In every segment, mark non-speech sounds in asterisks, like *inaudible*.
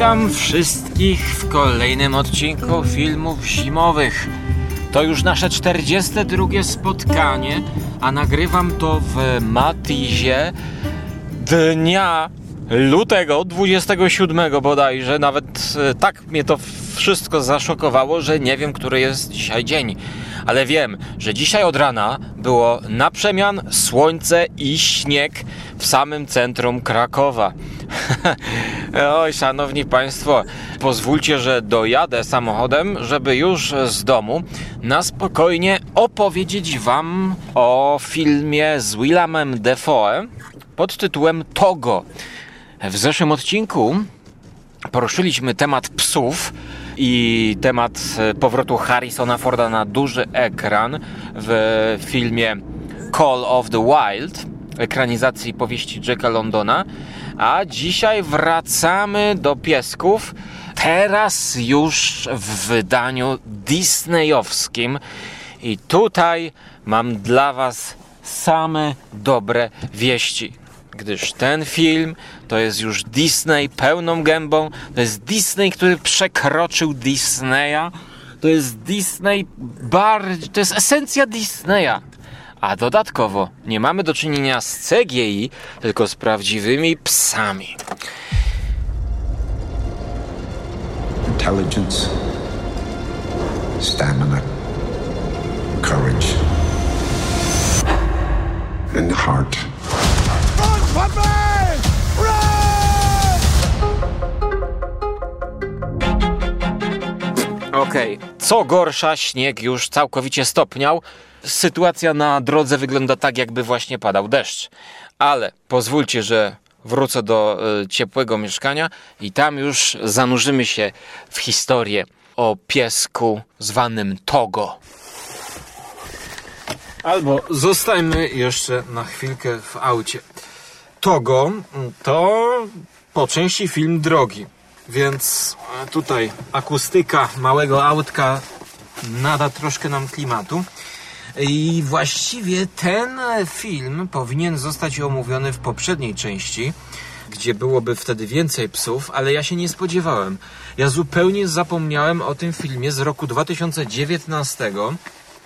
Witam wszystkich w kolejnym odcinku filmów zimowych. To już nasze 42 spotkanie, a nagrywam to w Matizie dnia lutego 27 bodajże. Nawet e, tak mnie to wszystko zaszokowało, że nie wiem, który jest dzisiaj dzień. Ale wiem, że dzisiaj od rana było na przemian słońce i śnieg w samym centrum Krakowa. *laughs* Oj, szanowni państwo, pozwólcie, że dojadę samochodem, żeby już z domu na spokojnie opowiedzieć wam o filmie z Willamem Defoe pod tytułem Togo. W zeszłym odcinku poruszyliśmy temat psów i temat powrotu Harrisona Forda na duży ekran w filmie Call of the Wild, ekranizacji powieści Jacka Londona. A dzisiaj wracamy do piesków. Teraz już w wydaniu disneyowskim. I tutaj mam dla Was same dobre wieści. Gdyż ten film to jest już Disney pełną gębą. To jest Disney, który przekroczył Disneya. To jest Disney bardziej. To jest esencja Disneya. A dodatkowo nie mamy do czynienia z CGI, tylko z prawdziwymi psami. Intelligence, stamina, courage, and heart. Okej, co gorsza, śnieg już całkowicie stopniał. Sytuacja na drodze wygląda tak, jakby właśnie padał deszcz. Ale pozwólcie, że wrócę do y, ciepłego mieszkania i tam już zanurzymy się w historię o piesku zwanym Togo. Albo zostańmy jeszcze na chwilkę w aucie. Togo to po części film drogi, więc e, tutaj akustyka małego autka nada troszkę nam klimatu. I właściwie ten film powinien zostać omówiony w poprzedniej części, gdzie byłoby wtedy więcej psów, ale ja się nie spodziewałem. Ja zupełnie zapomniałem o tym filmie z roku 2019,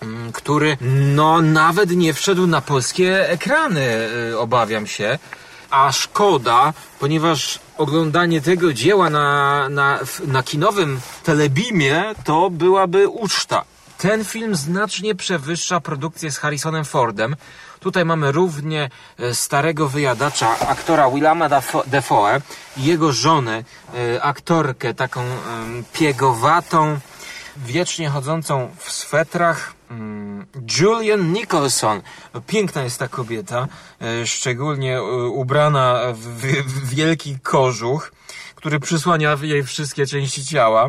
mm, który no nawet nie wszedł na polskie ekrany, y, obawiam się. A szkoda, ponieważ oglądanie tego dzieła na, na, na kinowym telebimie to byłaby uczta. Ten film znacznie przewyższa produkcję z Harrisonem Fordem. Tutaj mamy równie e, starego wyjadacza, aktora Willama Defoe jego żonę, e, aktorkę taką piegowatą, wiecznie chodzącą w swetrach. mm, Julian Nicholson. Piękna jest ta kobieta, e, szczególnie ubrana w wielki kożuch, który przysłania jej wszystkie części ciała.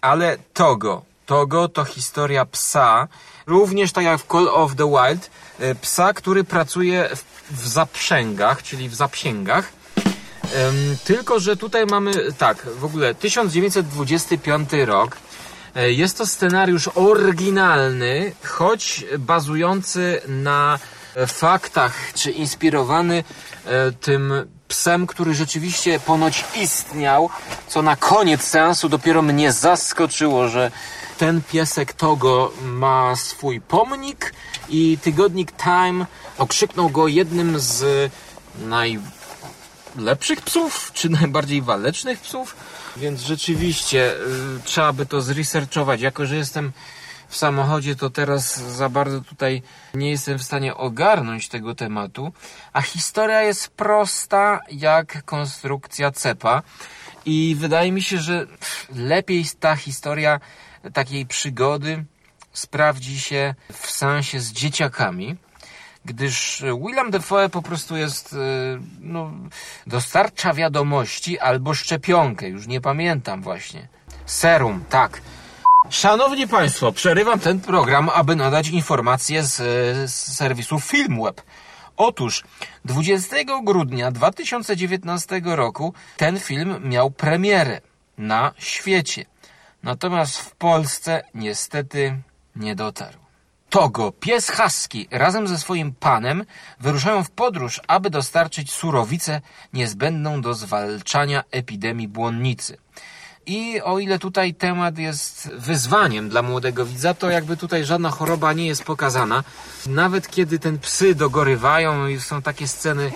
Ale Togo. Togo to historia psa, również tak jak w Call of the Wild, e, psa, który pracuje w, zaprzęgach, czyli w zapsięgach. Tylko, że tutaj mamy tak, w ogóle 1925 rok. E, Jest to scenariusz oryginalny, choć bazujący na faktach, czy inspirowany e, tym psem, który rzeczywiście ponoć istniał, co na koniec seansu dopiero mnie zaskoczyło, że ten piesek Togo ma swój pomnik i tygodnik Time okrzyknął go jednym z naj lepszych psów, czy *laughs* najbardziej walecznych psów, więc rzeczywiście y, trzeba by to zresearchować. Jako, że jestem w samochodzie, to teraz za bardzo tutaj nie jestem w stanie ogarnąć tego tematu, a historia jest prosta jak konstrukcja cepa. I wydaje mi się, że lepiej ta historia takiej przygody sprawdzi się w sensie z dzieciakami, gdyż William Defoe po prostu jest, e, no, dostarcza wiadomości albo szczepionkę, już nie pamiętam właśnie. Serum, tak. Szanowni Państwo, przerywam ten program, aby nadać informacje z, z serwisu Filmweb. Otóż 20 grudnia 2019 roku ten film miał premierę na świecie. Natomiast w Polsce niestety nie dotarł. Togo, pies husky, razem ze swoim panem wyruszają w podróż, aby dostarczyć surowicę niezbędną do zwalczania epidemii błonnicy. I o ile tutaj temat jest wyzwaniem dla młodego widza, to jakby tutaj żadna choroba nie jest pokazana. Nawet kiedy ten psy dogorywają i są takie sceny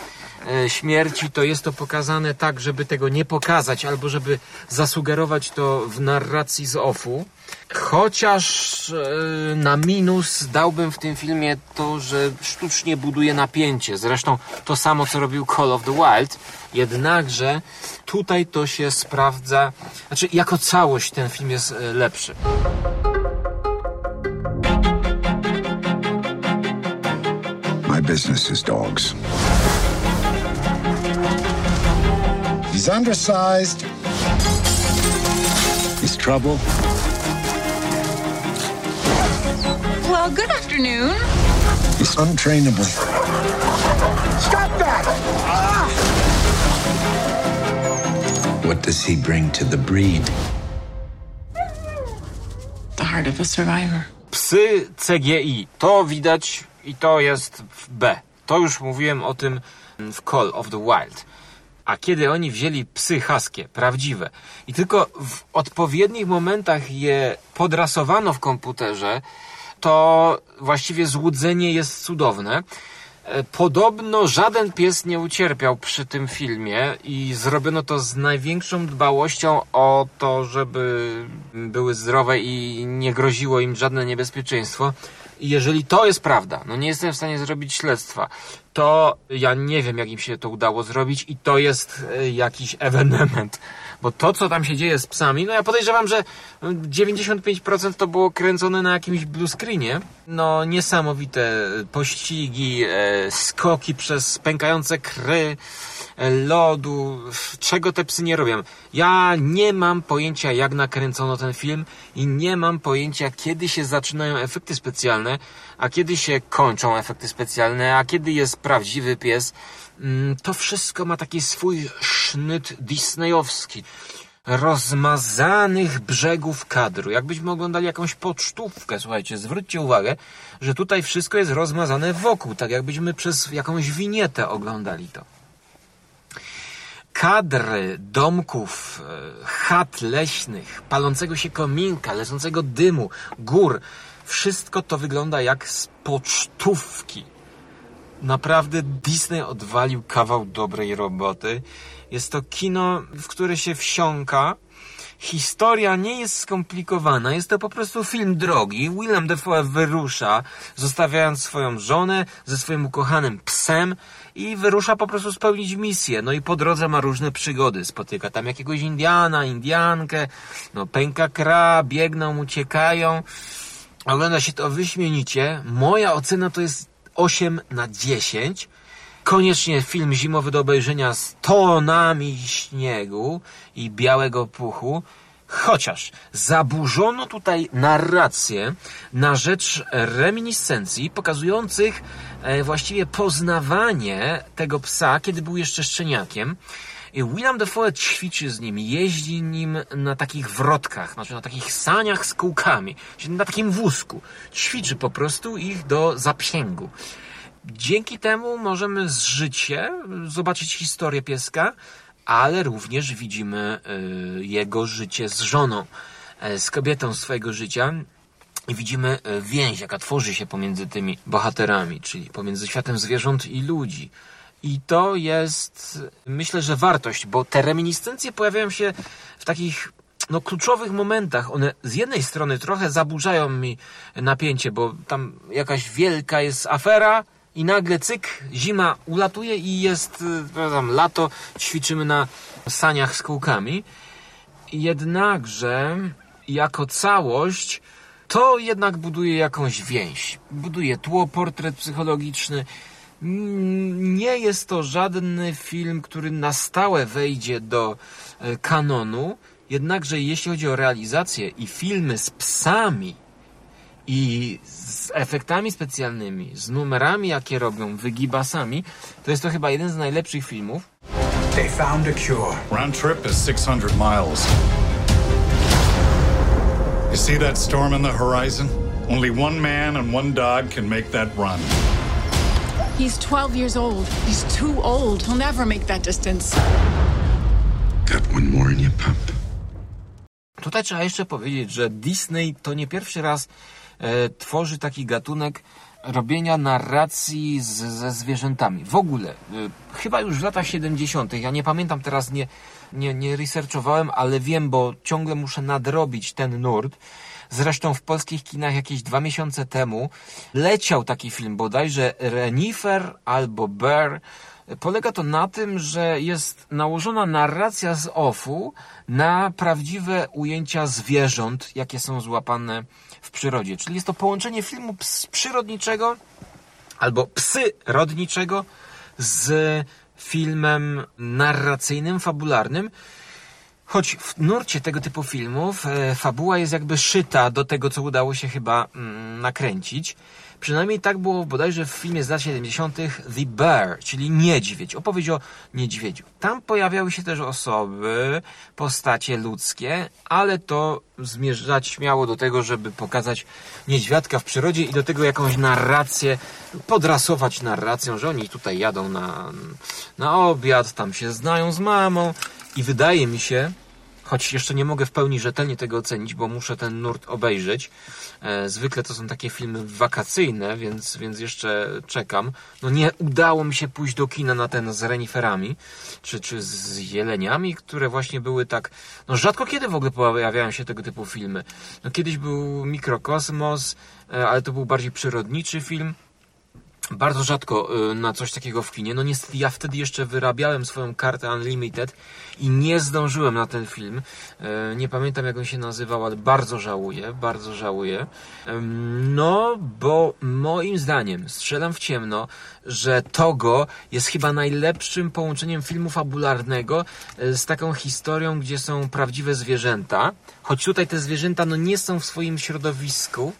śmierci, to jest to pokazane tak, żeby tego nie pokazać, albo żeby zasugerować to w narracji z offu. Chociaż e, na minus dałbym w tym filmie to, że sztucznie buduje napięcie. Zresztą to samo, co robił Call of the Wild. Jednakże tutaj to się sprawdza. Znaczy, jako całość ten film jest e, lepszy. My business is dogs. He's undersized. He's trouble. Well, good afternoon. He's untrainable. Stop that! Ah! What does he bring to the breed? The heart of a survivor. Psy CGI. To widać i to jest w B. To już mówiłem o tym w Call of the Wild. A kiedy oni wzięli psy haskie, prawdziwe, i tylko w odpowiednich momentach je podrasowano w komputerze, to właściwie złudzenie jest cudowne. E, Podobno żaden pies nie ucierpiał przy tym filmie i zrobiono to z największą dbałością o to, żeby były zdrowe i nie groziło im żadne niebezpieczeństwo. I jeżeli to jest prawda, no nie jestem w stanie zrobić śledztwa, to ja nie wiem, jak im się to udało zrobić i to jest e, jakiś ewenement. Bo to, co tam się dzieje z psami, no ja podejrzewam, że 95% to było kręcone na jakimś blue screenie. No niesamowite pościgi, e, skoki przez pękające kry, e, lodu, czego te psy nie robią. Ja nie mam pojęcia, jak nakręcono ten film i nie mam pojęcia, kiedy się zaczynają efekty specjalne, a kiedy się kończą efekty specjalne, a kiedy jest prawdziwy pies. Mm, To wszystko ma taki swój sznyt disneyowski. Rozmazanych brzegów kadru. Jakbyśmy oglądali jakąś pocztówkę, słuchajcie, zwróćcie uwagę, że tutaj wszystko jest rozmazane wokół, tak jakbyśmy przez jakąś winietę oglądali to kadry domków, e, chat leśnych, palącego się kominka, lecącego dymu, gór. Wszystko to wygląda jak z pocztówki. Naprawdę Disney odwalił kawał dobrej roboty. Jest to kino, w które się wsiąka. Historia nie jest skomplikowana, jest to po prostu film drogi. Willem Dafoe wyrusza, zostawiając swoją żonę ze swoim ukochanym psem i wyrusza po prostu spełnić misję. No i po drodze ma różne przygody. Spotyka tam jakiegoś Indiana, Indiankę, no pęka kra, biegną, uciekają. Ogląda się to wyśmienicie. Moja ocena to jest 8 na 10. Koniecznie film zimowy do obejrzenia z tonami śniegu i białego puchu. Chociaż zaburzono tutaj narrację na rzecz reminiscencji pokazujących e, właściwie poznawanie tego psa, kiedy był jeszcze szczeniakiem. William Dafoe ćwiczy z nim, jeździ nim na takich wrotkach, znaczy na takich saniach z kółkami, czyli na takim wózku. Ćwiczy po prostu ich do zaprzęgu. Dzięki temu możemy z życie zobaczyć historię pieska, ale również widzimy y, jego życie z żoną, y, z kobietą swojego życia. I widzimy y, więź, jaka tworzy się pomiędzy tymi bohaterami, czyli pomiędzy światem zwierząt i ludzi. I to jest, myślę, że wartość, bo te reminiscencje pojawiają się w takich no, kluczowych momentach. One z jednej strony trochę zaburzają mi napięcie, bo tam jakaś wielka jest afera i nagle cyk, zima ulatuje i jest y, tam, lato, ćwiczymy na saniach z kółkami. Jednakże jako całość to jednak buduje jakąś więź. Buduje tło, portret psychologiczny. Nie jest to żadny film, który na stałe wejdzie do e, kanonu. Jednakże jeśli chodzi o realizację i filmy z psami i z efektami specjalnymi, z numerami, jakie robią, wygibasami, to jest to chyba jeden z najlepszych filmów. They found a cure. Round trip is 600 miles. You see that storm on the horizon? Only one man and one dog can make that run. He's 12 years old. He's too old. He'll never make that distance. Got one more in you, pup. Tutaj trzeba jeszcze powiedzieć, że Disney to nie pierwszy raz e, tworzy taki gatunek robienia narracji z, ze zwierzętami. W ogóle, e, chyba już w latach 70., ja nie pamiętam teraz, nie, nie, nie researchowałem, ale wiem, bo ciągle muszę nadrobić ten nurt. Zresztą w polskich kinach jakieś dwa miesiące temu leciał taki film bodajże Renifer albo Bear. Polega to na tym, że jest nałożona narracja z OFU na prawdziwe ujęcia zwierząt, jakie są złapane w przyrodzie. Czyli jest to połączenie filmu przyrodniczego albo psyrodniczego z filmem narracyjnym, fabularnym. Choć w nurcie tego typu filmów e, fabuła jest jakby szyta do tego, co udało się chyba mm, nakręcić. Przynajmniej tak było bodajże w filmie z lat 70. The Bear, czyli niedźwiedź, opowieść o niedźwiedziu. Tam pojawiały się też osoby, postacie ludzkie, ale to zmierzać miało do tego, żeby pokazać niedźwiadka w przyrodzie i do tego jakąś narrację, podrasować narracją, że oni tutaj jadą na, na obiad, tam się znają z mamą i wydaje mi się, choć jeszcze nie mogę w pełni rzetelnie tego ocenić, bo muszę ten nurt obejrzeć. E, zwykle to są takie filmy wakacyjne, więc, więc jeszcze czekam. No nie udało mi się pójść do kina na ten z reniferami, czy, czy z jeleniami, które właśnie były tak, no rzadko kiedy w ogóle pojawiają się tego typu filmy. No kiedyś był Mikrokosmos, e, ale to był bardziej przyrodniczy film. Bardzo rzadko y, na coś takiego w kinie. No niestety ja wtedy jeszcze wyrabiałem swoją kartę Unlimited i nie zdążyłem na ten film. Y, Nie pamiętam jak on się nazywał, ale bardzo żałuję, bardzo żałuję. No, bo moim zdaniem, strzelam w ciemno, że Togo jest chyba najlepszym połączeniem filmu fabularnego y, z taką historią, gdzie są prawdziwe zwierzęta. Choć tutaj te zwierzęta no nie są w swoim środowisku,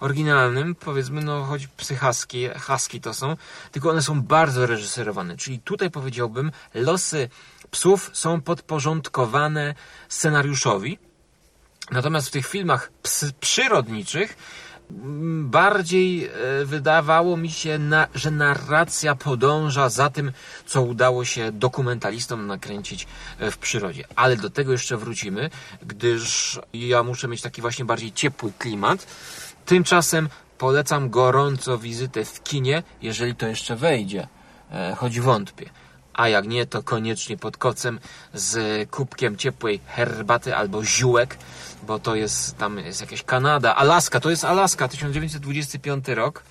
oryginalnym, powiedzmy, no choć psy husky, husky to są, tylko one są bardzo reżyserowane. Czyli tutaj powiedziałbym, losy psów są podporządkowane scenariuszowi. Natomiast w tych filmach przyrodniczych mm, bardziej e, wydawało mi się, na, że narracja podąża za tym, co udało się dokumentalistom nakręcić e, w przyrodzie. Ale do tego jeszcze wrócimy, gdyż ja muszę mieć taki właśnie bardziej ciepły klimat. Tymczasem polecam gorąco wizytę w kinie, jeżeli to jeszcze wejdzie, e, choć wątpię. A jak nie, to koniecznie pod kocem z kubkiem ciepłej herbaty albo ziółek, bo to jest tam jest jakaś Kanada, Alaska, to jest Alaska, 1925 rok.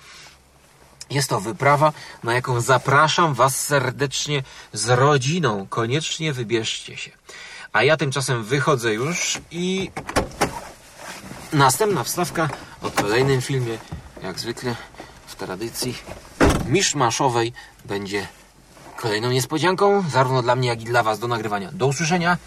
Jest to wyprawa, na jaką zapraszam Was serdecznie z rodziną. Koniecznie wybierzcie się. A ja tymczasem wychodzę już i następna wstawka o kolejnym filmie, jak zwykle w tradycji miszmaszowej, będzie kolejną niespodzianką, zarówno dla mnie, jak i dla Was do nagrywania. Do usłyszenia.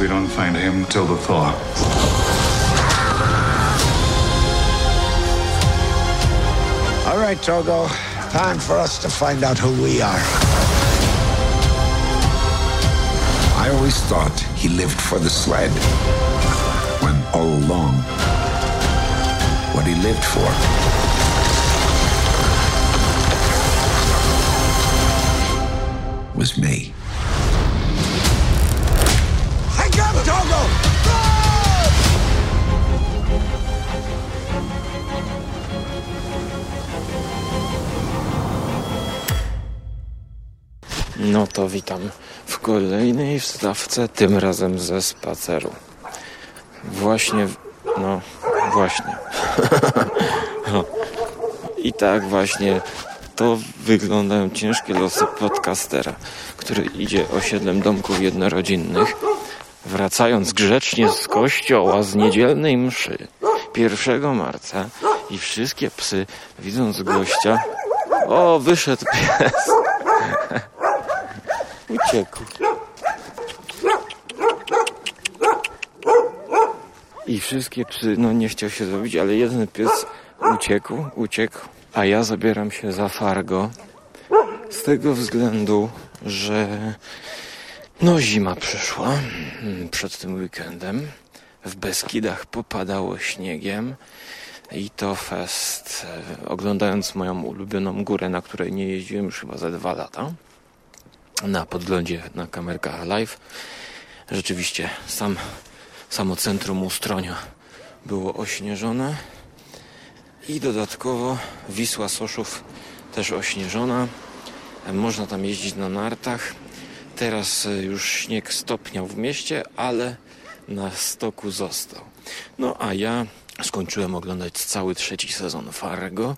We don't find him till the thaw. All right, Togo. Time for us to find out who we are. I always thought he lived for the sled. When all along, what he lived for was me. No to witam w kolejnej wstawce, tym razem ze spaceru. Właśnie, no, właśnie. *laughs* No. I tak właśnie to wyglądają ciężkie losy podcastera, który idzie osiedlem domków jednorodzinnych, wracając grzecznie z kościoła z niedzielnej mszy 1 marca i wszystkie psy, widząc gościa, o, wyszedł pies. *laughs* Uciekł. I wszystkie psy, no nie chciał się zrobić, ale jeden pies uciekł, uciekł, a ja zabieram się za Fargo. Z tego względu, że no zima przyszła przed tym weekendem. W Beskidach popadało śniegiem i to fest, e, oglądając moją ulubioną górę, na której nie jeździłem już chyba za dwa lata, na podglądzie na kamerkach live. Rzeczywiście sam, samo centrum Ustronia było ośnieżone i dodatkowo Wisła Soszów też ośnieżona. Można tam jeździć na nartach. Teraz e, już śnieg stopniał w mieście, ale na stoku został. No a ja skończyłem oglądać cały trzeci sezon Fargo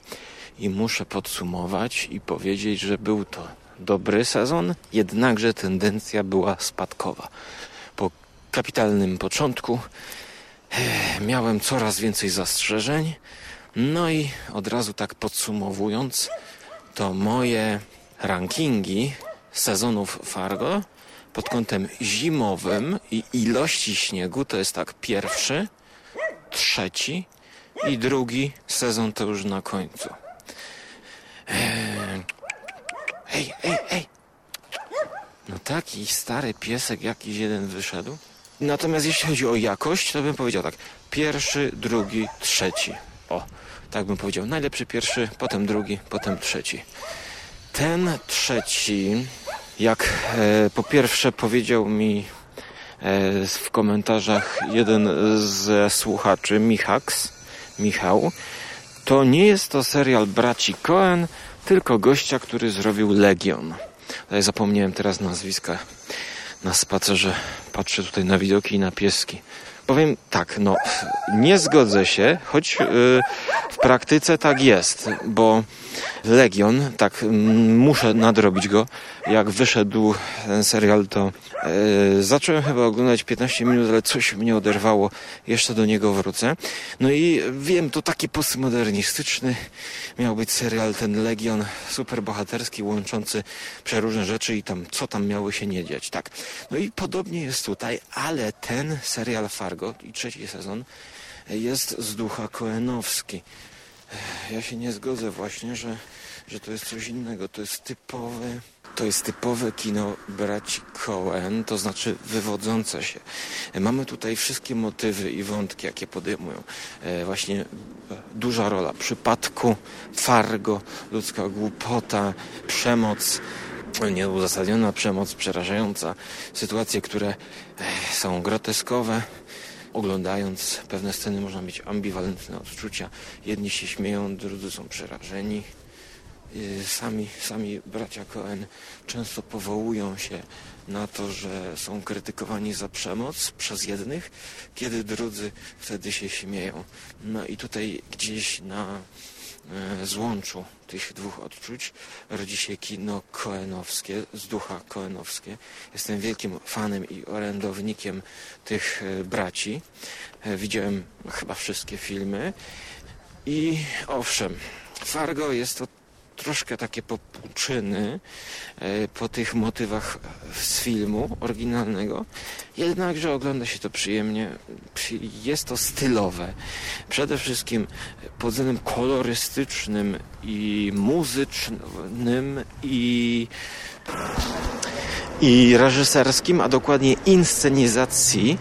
i muszę podsumować i powiedzieć, że był to dobry sezon, jednakże tendencja była spadkowa. Po kapitalnym początku eh, miałem coraz więcej zastrzeżeń, no i od razu tak podsumowując, to moje rankingi sezonów Fargo pod kątem zimowym i ilości śniegu to jest tak pierwszy, trzeci i drugi sezon to już na końcu. Eee, Ej, ej, ej! No taki stary piesek jakiś jeden wyszedł. Natomiast jeśli chodzi o jakość, to bym powiedział tak. Pierwszy, drugi, trzeci. O, tak bym powiedział. Najlepszy pierwszy, potem drugi, potem trzeci. Ten trzeci, jak e, po pierwsze powiedział mi e, w komentarzach jeden ze słuchaczy, Michaks, Michał, to nie jest to serial braci Cohen, tylko gościa, który zrobił Legion. Ja zapomniałem teraz nazwiska na spacerze. Patrzę tutaj na widoki i na pieski. Powiem tak, no nie zgodzę się, choć yy, w praktyce tak jest, bo Legion, tak muszę nadrobić go. Jak wyszedł ten serial, to yy, zacząłem chyba oglądać 15 minut, ale coś mnie oderwało. Jeszcze do niego wrócę. No i wiem, to taki postmodernistyczny miał być serial ten Legion, super bohaterski, łączący przeróżne rzeczy i tam, co tam miało się nie dziać, tak. No i podobnie jest tutaj, ale ten serial Fargo i trzeci sezon jest z ducha Koenowski. Ja się nie zgodzę właśnie, że, że to jest coś innego. To jest typowe, to jest typowe kino braci Coen, to znaczy wywodzące się. Mamy tutaj wszystkie motywy i wątki, jakie podejmują. E, Właśnie duża rola przypadku, Fargo, ludzka głupota, przemoc, nieuzasadniona przemoc, przerażająca, sytuacje, które e, są groteskowe. Oglądając pewne sceny można mieć ambiwalentne odczucia. Jedni się śmieją, drudzy są przerażeni. Y, Sami, sami bracia Cohen często powołują się na to, że są krytykowani za przemoc przez jednych, kiedy drudzy wtedy się śmieją. No i tutaj gdzieś na złączu tych dwóch odczuć rodzi się kino koenowskie, z ducha koenowskie. Jestem wielkim fanem i orędownikiem tych e, braci. E, Widziałem chyba wszystkie filmy i owszem, Fargo jest to troszkę takie popłuczyny e, po tych motywach z filmu oryginalnego, jednakże ogląda się to przyjemnie. Przy- Jest to stylowe. Przede wszystkim pod względem kolorystycznym i muzycznym i i reżyserskim, a dokładnie inscenizacji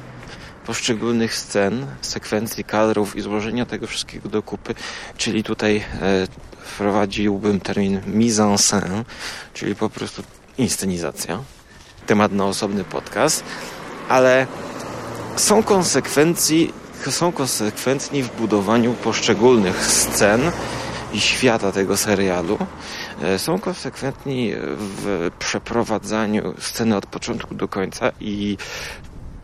poszczególnych scen, sekwencji kadrów i złożenia tego wszystkiego do kupy, czyli tutaj e, wprowadziłbym termin mise en scène, czyli po prostu inscenizacja. Temat na osobny podcast, ale są konsekwencji, są konsekwentni w budowaniu poszczególnych scen i świata tego serialu. E, Są konsekwentni w przeprowadzaniu sceny od początku do końca i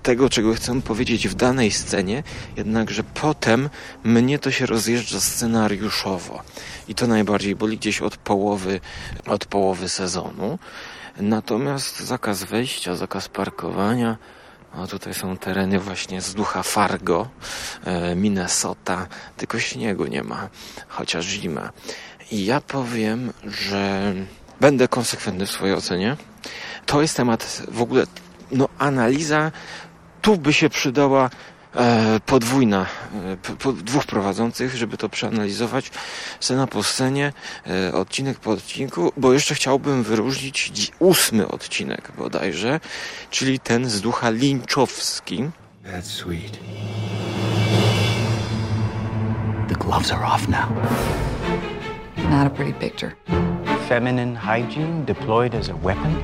tego, czego chcę powiedzieć w danej scenie, jednakże potem mnie to się rozjeżdża scenariuszowo. I to najbardziej boli gdzieś od połowy, od połowy sezonu. Natomiast zakaz wejścia, zakaz parkowania, a tutaj są tereny właśnie z ducha Fargo, e, Minnesota, tylko śniegu nie ma, chociaż zima. I ja powiem, że będę konsekwentny w swojej ocenie. To jest temat w ogóle, no analiza tu by się przydała e, podwójna, e, dwóch prowadzących, żeby to przeanalizować scena po scenie, e, odcinek po odcinku, bo jeszcze chciałbym wyróżnić ósmy odcinek bodajże, czyli ten z ducha linczowski. That's sweet. The gloves are off now. Not a pretty picture. Feminine hygiene deployed as a weapon?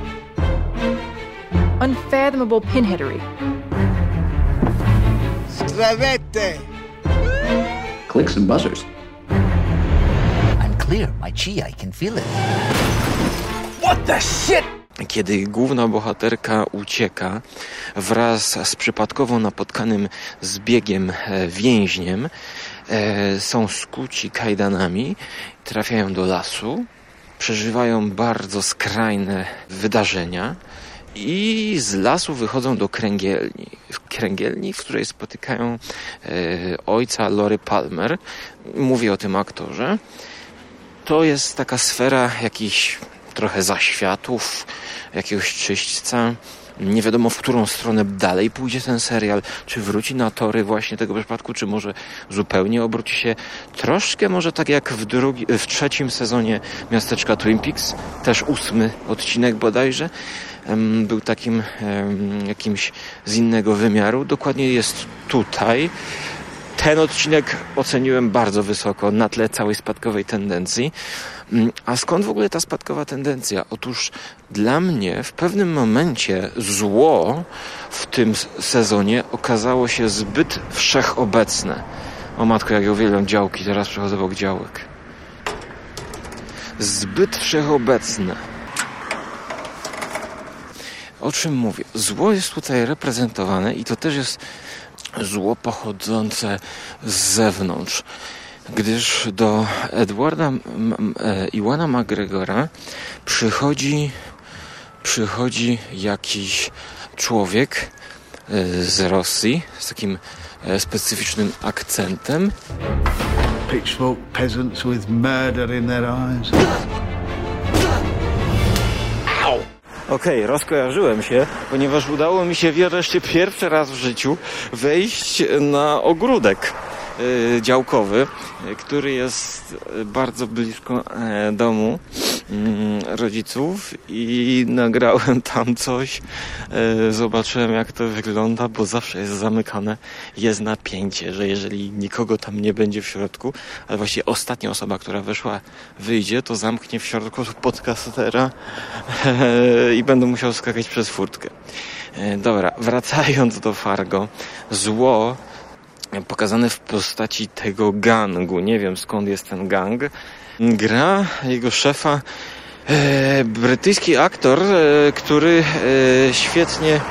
Unfathomable pinheadery. Clicks and buzzers. I'm clear. My chi, I can feel it. kiedy główna bohaterka ucieka wraz z przypadkowo napotkanym zbiegiem e, więźniem, e, są skuci kajdanami, trafiają do lasu, przeżywają bardzo skrajne wydarzenia i z lasu wychodzą do kręgielni. Kręgielni, w której spotykają e, ojca Lory Palmer. Mówię o tym aktorze. To jest taka sfera jakichś trochę zaświatów, jakiegoś czyśćca. Nie wiadomo, w którą stronę dalej pójdzie ten serial. Czy wróci na tory właśnie tego przypadku, czy może zupełnie obróci się troszkę, może tak jak w, drugi, w trzecim sezonie Miasteczka Twin Peaks, też ósmy odcinek bodajże, był takim jakimś z innego wymiaru. Dokładnie jest tutaj. Ten odcinek oceniłem bardzo wysoko na tle całej spadkowej tendencji. A skąd w ogóle ta spadkowa tendencja? Otóż dla mnie w pewnym momencie zło w tym sezonie okazało się zbyt wszechobecne. O matko, jak ja uwielbiam działki, teraz przechodzę obok działek. Zbyt wszechobecne. O czym mówię? Zło jest tutaj reprezentowane i to też jest zło pochodzące z zewnątrz. Gdyż do Edwarda e, Iwana McGregora przychodzi, przychodzi jakiś człowiek e, z Rosji z takim e, specyficznym akcentem Pitchfork peasants with murder in their eyes. Okej, rozkojarzyłem się, ponieważ udało mi się wreszcie pierwszy raz w życiu wejść na ogródek y, działkowy, y, który jest bardzo blisko e, domu rodziców i nagrałem tam coś. E, Zobaczyłem jak to wygląda, bo zawsze jest zamykane. Jest napięcie, że jeżeli nikogo tam nie będzie w środku, ale właściwie ostatnia osoba, która weszła, wyjdzie, to zamknie w środku podcastera i będę musiał skakać przez furtkę. E, Dobra, wracając do Fargo. Zło e, pokazane w postaci tego gangu. Nie wiem skąd jest ten gang. Gra jego szefa e, brytyjski aktor, e, który e, świetnie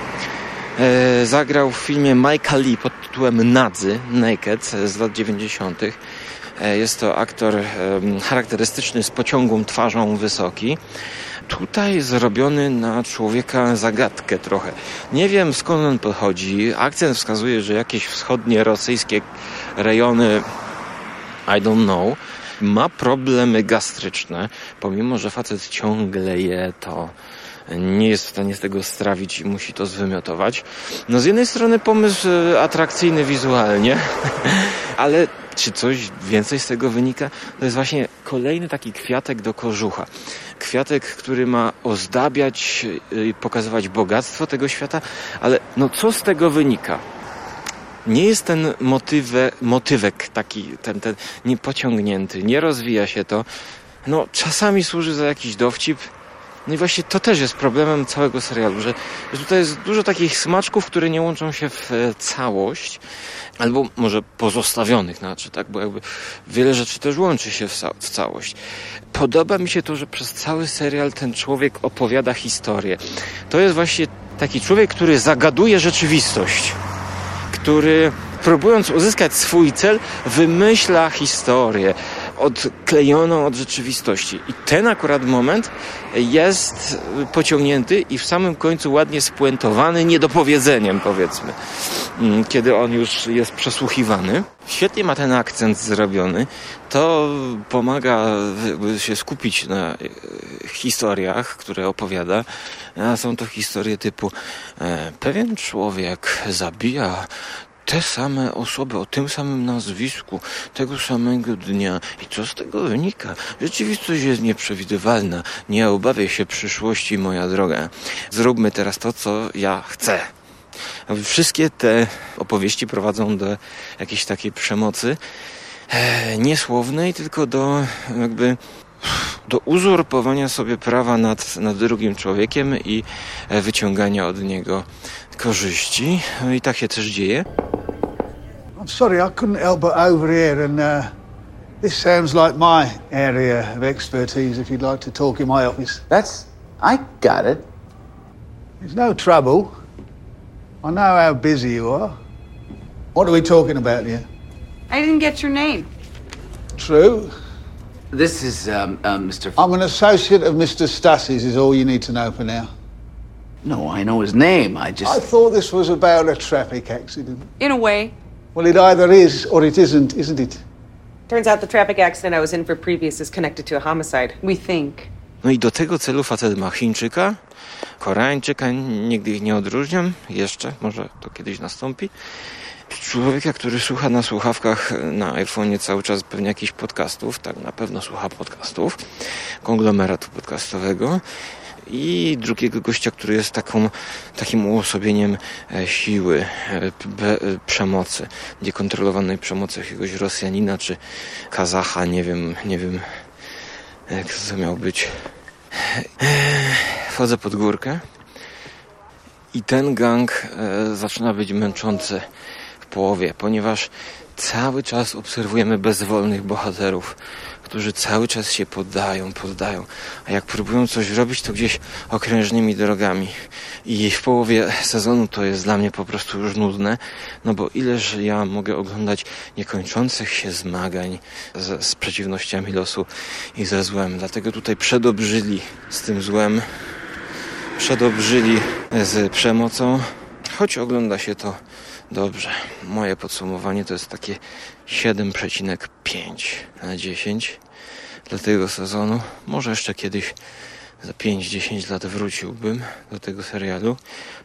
zagrał w filmie Michael Lee pod tytułem Nadzy, Naked z lat 90. E, Jest to aktor charakterystyczny z pociągłą twarzą wysoki. Tutaj zrobiony na człowieka zagadkę trochę. Nie wiem skąd on pochodzi. Akcent wskazuje, że jakieś wschodnie rosyjskie rejony I don't know. Ma problemy gastryczne, pomimo że facet ciągle je to nie jest w stanie z tego strawić i musi to zwymiotować. No z jednej strony pomysł e, atrakcyjny wizualnie, *laughs* ale czy coś więcej z tego wynika? To jest właśnie kolejny taki kwiatek do kożucha. Kwiatek, który ma ozdabiać e, i pokazywać bogactwo tego świata, ale no co z tego wynika? Nie jest ten motywę, motywek taki, ten, ten niepociągnięty, nie rozwija się to. No, czasami służy za jakiś dowcip. No i właśnie to też jest problemem całego serialu, że, że tutaj jest dużo takich smaczków, które nie łączą się w e, całość, albo może pozostawionych, znaczy, tak, bo jakby wiele rzeczy też łączy się w, w całość. Podoba mi się to, że przez cały serial ten człowiek opowiada historię. To jest właśnie taki człowiek, który zagaduje rzeczywistość, który próbując uzyskać swój cel, wymyśla historię odklejoną od rzeczywistości. I ten akurat moment jest pociągnięty i w samym końcu ładnie spuentowany niedopowiedzeniem, powiedzmy, mm, kiedy on już jest przesłuchiwany. Świetnie ma ten akcent zrobiony. To pomaga się skupić na e, historiach, które opowiada. A są to historie typu e, pewien człowiek zabija te same osoby o tym samym nazwisku, tego samego dnia. I co z tego wynika? Rzeczywistość jest nieprzewidywalna. Nie obawiaj się przyszłości, moja droga. Zróbmy teraz to, co ja chcę. Wszystkie te opowieści prowadzą do jakiejś takiej przemocy e, niesłownej, tylko do jakby do uzurpowania sobie prawa nad, nad drugim człowiekiem i e, wyciągania od niego korzyści. I tak się też dzieje. I'm sorry, I couldn't help but overhear, and uh, this sounds like my area of expertise. If you'd like to talk in my office, That's. I got it. there's no trouble. I know how busy you are. What are we talking about here? I didn't get your name. True. This is, um, um, Mr. I'm an associate of Mr. Stassi's, is all you need to know for now. No, I know his name. I just. I thought this was about a traffic accident. In a way. Well, it either is or it isn't, isn't it? Turns out the traffic accident I was in for previous is connected to a homicide. We think. No i do tego celu facet ma Chińczyka, Koreańczyka, nigdy ich nie odróżniam, jeszcze, może to kiedyś nastąpi. Człowieka, który słucha na słuchawkach na iPhone'ie cały czas pewnie jakichś podcastów, tak na pewno słucha podcastów, konglomeratu podcastowego i drugiego gościa, który jest taką, takim uosobieniem e, siły, e, e, przemocy, niekontrolowanej przemocy jakiegoś Rosjanina czy Kazacha, nie wiem, nie wiem jak to miał być. Wchodzę pod górkę i ten gang zaczyna być męczący w połowie, ponieważ cały czas obserwujemy bezwolnych bohaterów, którzy cały czas się poddają, poddają, a jak próbują coś robić, to gdzieś okrężnymi drogami. I w połowie sezonu to jest dla mnie po prostu już nudne, no bo ileż ja mogę oglądać niekończących się zmagań z, z przeciwnościami losu i ze złem. Dlatego tutaj przedobrzyli z tym złem, przedobrzyli z przemocą, choć ogląda się to Dobrze, moje podsumowanie to jest takie 7,5 na 10 dla tego sezonu. Może jeszcze kiedyś za 5-10 lat wróciłbym do tego serialu.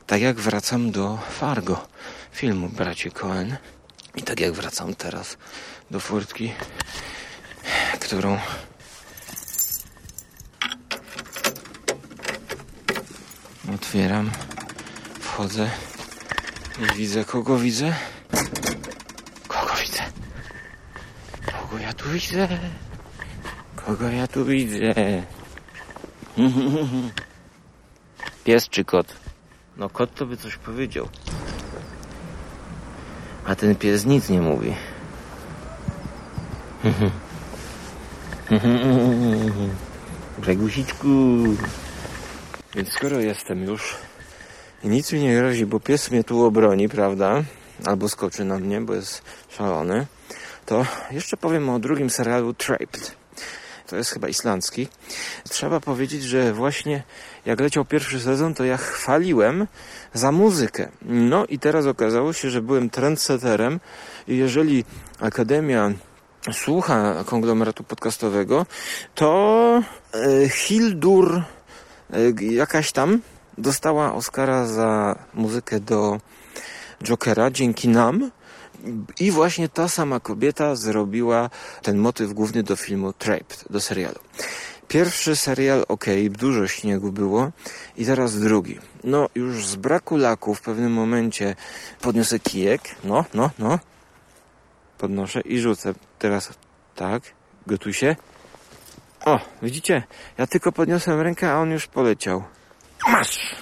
Tak jak wracam do Fargo, filmu braci Cohen. I tak jak wracam teraz do furtki, którą otwieram, wchodzę nie widzę. Kogo widzę? Kogo widzę? Kogo ja tu widzę? Kogo ja tu widzę? *laughs* Pies czy kot? No kot to by coś powiedział. A ten pies nic nie mówi. *laughs* Bregusiczku. Więc skoro jestem już i nic mi nie grozi, bo pies mnie tu obroni, prawda? Albo skoczy na mnie, bo jest szalony. To jeszcze powiem o drugim serialu Trapped. To jest chyba islandzki. Trzeba powiedzieć, że właśnie jak leciał pierwszy sezon, to ja chwaliłem za muzykę. No i teraz okazało się, że byłem trendsetterem i jeżeli Akademia słucha konglomeratu podcastowego, to e, Hildur e, jakaś tam dostała Oscara za muzykę do Jokera dzięki nam. I właśnie ta sama kobieta zrobiła ten motyw główny do filmu Trapped, do serialu. Pierwszy serial, ok, dużo śniegu było i teraz drugi. No, już z braku laku w pewnym momencie podniosę kijek, no, no, no, podnoszę i rzucę. Teraz tak, gotuj się. O, widzicie, ja tylko podniosłem rękę, a on już poleciał. Masz!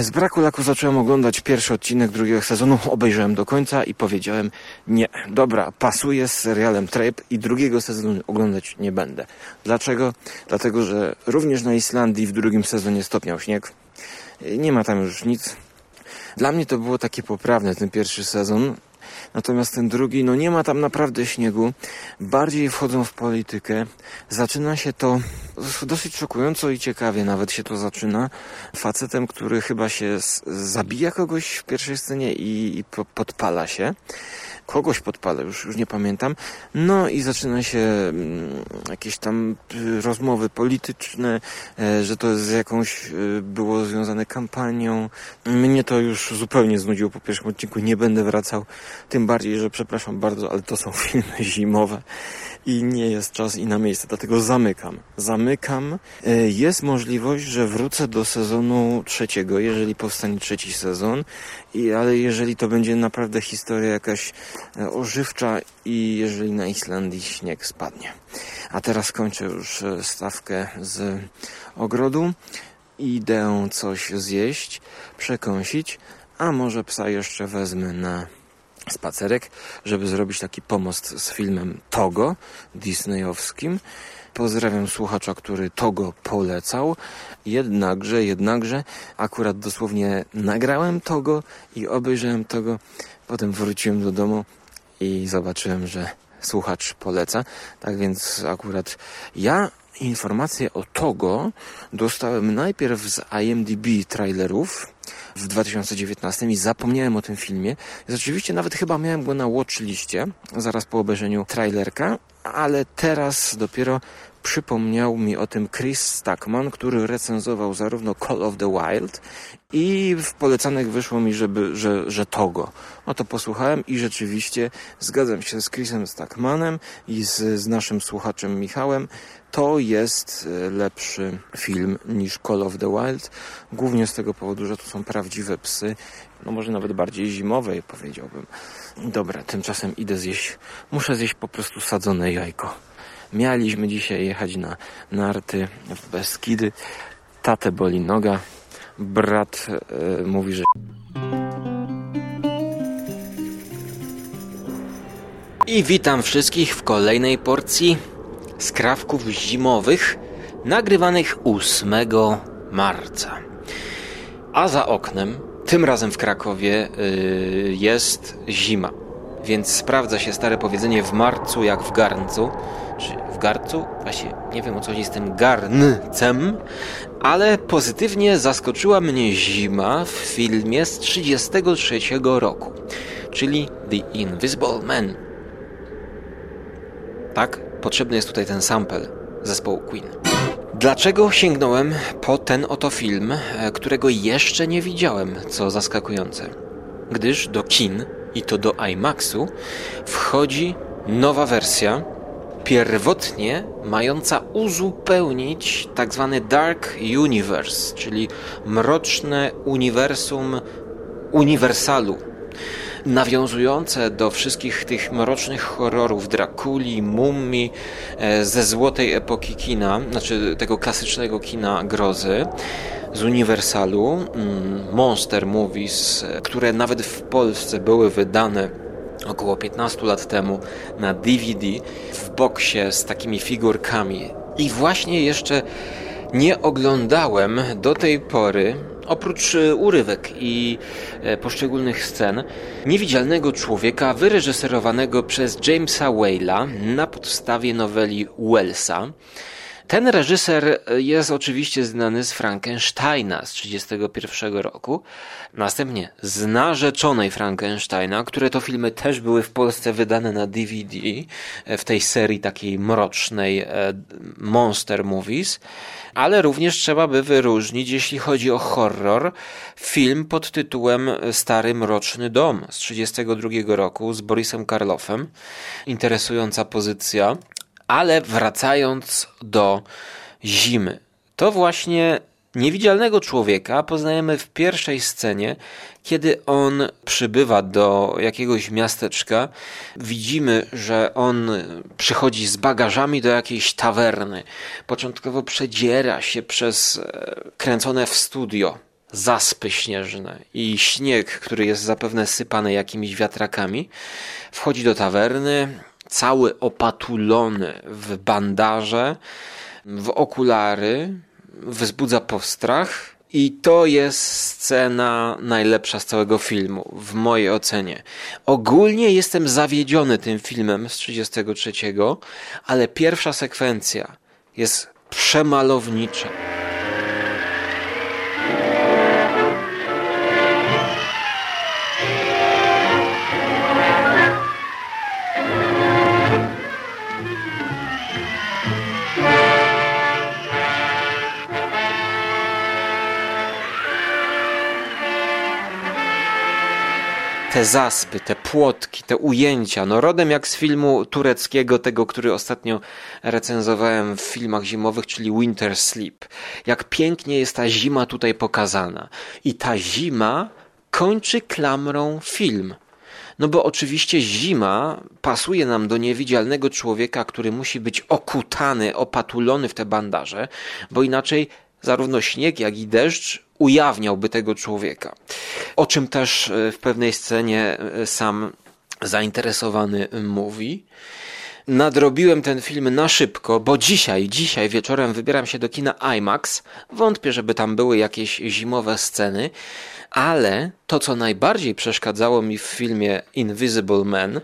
Z braku laku zacząłem oglądać pierwszy odcinek drugiego sezonu, obejrzałem do końca i powiedziałem nie, dobra, pasuje z serialem Trape i drugiego sezonu oglądać nie będę. Dlaczego? Dlatego, że również na Islandii w drugim sezonie stopniał śnieg. Nie ma tam już nic. Dla mnie to było takie poprawne, ten pierwszy sezon. Natomiast ten drugi, no nie ma tam naprawdę śniegu. Bardziej wchodzą w politykę. Zaczyna się to dosyć szokująco i ciekawie nawet się to zaczyna. Facetem, który chyba się zabija kogoś w pierwszej scenie i, i podpala się kogoś podpalę, już, już nie pamiętam. No i zaczyna się mm, jakieś tam y, rozmowy polityczne, e, że to z jakąś y, było związane kampanią. Mnie to już zupełnie znudziło po pierwszym odcinku, nie będę wracał. Tym bardziej, że przepraszam bardzo, ale to są *laughs* filmy zimowe i nie jest czas i na miejsce, dlatego zamykam. Zamykam. E, jest możliwość, że wrócę do sezonu trzeciego, jeżeli powstanie trzeci sezon, I, ale jeżeli to będzie naprawdę historia jakaś ożywcza i jeżeli na Islandii śnieg spadnie. A teraz kończę już e, stawkę z ogrodu. Idę coś zjeść, przekąsić, a może psa jeszcze wezmę na spacerek, żeby zrobić taki pomost z filmem Togo, disneyowskim. Pozdrawiam słuchacza, który Togo polecał. Jednakże, jednakże, akurat dosłownie nagrałem Togo i obejrzałem Togo. Potem wróciłem do domu i zobaczyłem, że słuchacz poleca. Tak więc akurat ja informacje o Togo dostałem najpierw z IMDb trailerów, w 2019 i zapomniałem o tym filmie. Oczywiście nawet chyba miałem go na watchliście zaraz po obejrzeniu trailerka, ale teraz dopiero przypomniał mi o tym Chris Stackman, który recenzował zarówno Call of the Wild i w polecanych wyszło mi, żeby, że, że Togo. No to posłuchałem i rzeczywiście zgadzam się z Chrisem Stackmanem i z, z naszym słuchaczem Michałem. To jest e, lepszy film niż Call of the Wild, głównie z tego powodu, że to są prawdziwe psy, no może nawet bardziej zimowe, powiedziałbym. Dobra, tymczasem idę zjeść, muszę zjeść po prostu sadzone jajko. Mieliśmy dzisiaj jechać na narty w Beskidy. Tatę boli noga. Brat e, mówi, że... I witam wszystkich w kolejnej porcji skrawków zimowych nagrywanych 8 marca. A za oknem, tym razem w Krakowie, yy, jest zima. Więc sprawdza się stare powiedzenie w marcu jak w garncu. Czy w garcu? Właśnie nie wiem o co chodzi z tym garncem, ale pozytywnie zaskoczyła mnie zima w filmie z 33 roku, czyli The Invisible Man. Tak, potrzebny jest tutaj ten sample zespołu Queen. Dlaczego sięgnąłem po ten oto film, e, którego jeszcze nie widziałem, co zaskakujące? Gdyż do kin i to do IMAXu wchodzi nowa wersja, pierwotnie mająca uzupełnić tak zwany Dark Universe, czyli mroczne uniwersum uniwersalu nawiązujące do wszystkich tych mrocznych horrorów Drakuli, Mummi e, ze złotej epoki kina, znaczy tego klasycznego kina grozy z Uniwersalu, mm, Monster Movies, które nawet w Polsce były wydane około 15 lat temu na DVD w boksie z takimi figurkami. I właśnie jeszcze nie oglądałem do tej pory Oprócz e, urywek i e, poszczególnych scen, niewidzialnego człowieka wyreżyserowanego przez Jamesa Whale'a na podstawie noweli Wellsa. Ten reżyser jest oczywiście znany z Frankensteina z 1931 roku, następnie z narzeczonej Frankensteina, które to filmy też były w Polsce wydane na DVD e, w tej serii takiej mrocznej e, Monster Movies, ale również trzeba by wyróżnić, jeśli chodzi o horror, film pod tytułem Stary Mroczny Dom z 1932 roku z Borisem Karloffem. Interesująca pozycja. Ale wracając do zimy, to właśnie niewidzialnego człowieka poznajemy w pierwszej scenie, kiedy on przybywa do jakiegoś miasteczka. Widzimy, że on przychodzi z bagażami do jakiejś tawerny. Początkowo przedziera się przez e, kręcone w studio zaspy śnieżne i śnieg, który jest zapewne sypany jakimiś wiatrakami, wchodzi do tawerny, cały opatulony w bandaże, w okulary, wzbudza postrach. I to jest scena najlepsza z całego filmu, w mojej ocenie. Ogólnie jestem zawiedziony tym filmem z 33, ale pierwsza sekwencja jest przemalownicza. Te zaspy, te płotki, te ujęcia, no rodem jak z filmu tureckiego, tego, który ostatnio recenzowałem w filmach zimowych, czyli Winter Sleep. Jak pięknie jest ta zima tutaj pokazana. I ta zima kończy klamrą film. No bo oczywiście zima pasuje nam do niewidzialnego człowieka, który musi być okutany, opatulony w te bandaże, bo inaczej zarówno śnieg, jak i deszcz ujawniałby tego człowieka. O czym też e, w pewnej scenie e, sam zainteresowany mówi. Nadrobiłem ten film na szybko, bo dzisiaj, dzisiaj wieczorem wybieram się do kina IMAX. Wątpię, żeby tam były jakieś zimowe sceny, ale to, co najbardziej przeszkadzało mi w filmie Invisible Man,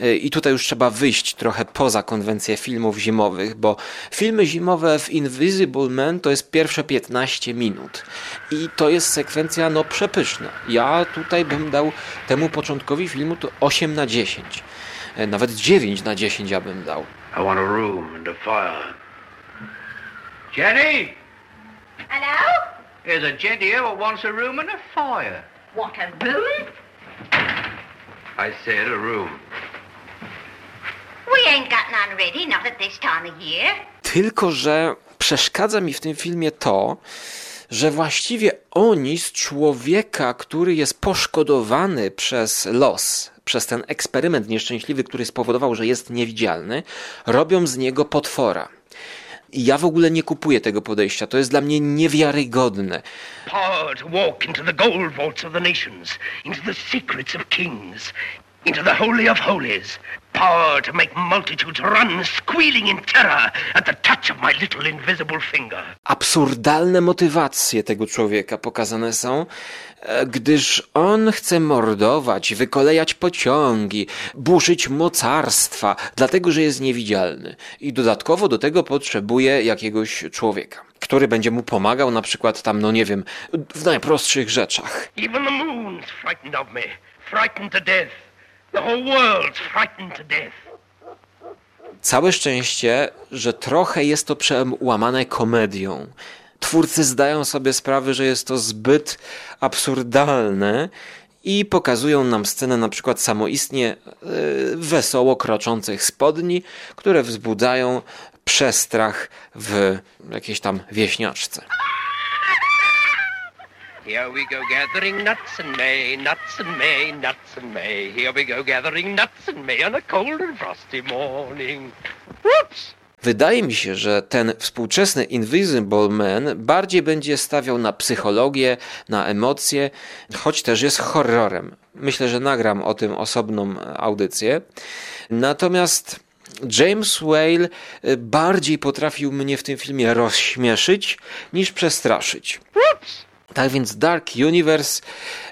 y, i tutaj już trzeba wyjść trochę poza konwencję filmów zimowych, bo filmy zimowe w Invisible Man to jest pierwsze 15 minut i to jest sekwencja no przepyszna. Ja tutaj bym dał temu początkowi filmu to 8 na 10. E, nawet 9 na 10 ja bym dał. I want a room and a fire. Jenny! Hello? There's a gent here who wants a room and a fire. What, a room? I said a room. We ain't got none ready, not at this time of year. Tylko, że przeszkadza mi w tym filmie to, że właściwie oni z człowieka, który jest poszkodowany przez los, przez ten eksperyment nieszczęśliwy, który spowodował, że jest niewidzialny, robią z niego potwora. I ja w ogóle nie kupuję tego podejścia. To jest dla mnie niewiarygodne. Power walk into the gold of nations, into the secrets of kings, into the holy of holies. Power to make multitudes run squealing in terror at the touch of my little invisible finger. Absurdalne motywacje tego człowieka pokazane są, e, gdyż on chce mordować, wykolejać pociągi, burzyć mocarstwa, dlatego że jest niewidzialny. I dodatkowo do tego potrzebuje jakiegoś człowieka, który będzie mu pomagał na przykład tam, no nie wiem, w najprostszych rzeczach. Even the moon's frightened of me, frightened to death. The whole world's frightened to death. Całe szczęście, że trochę jest to przełamane komedią. Twórcy zdają sobie sprawę, że jest to zbyt absurdalne i pokazują nam scenę na przykład samoistnie yy, wesoło kroczących spodni, które wzbudzają przestrach w jakiejś tam wieśniaczce. Here we go gathering nuts in May, nuts in May, nuts in May. Here we go gathering nuts in May on a cold and frosty morning. Whoops! Wydaje mi się, że ten współczesny Invisible Man bardziej będzie stawiał na psychologię, na emocje, choć też jest horrorem. Myślę, że nagram o tym osobną audycję. Natomiast James Whale y, bardziej potrafił mnie w tym filmie rozśmieszyć niż przestraszyć. Whoops! Tak więc Dark Universe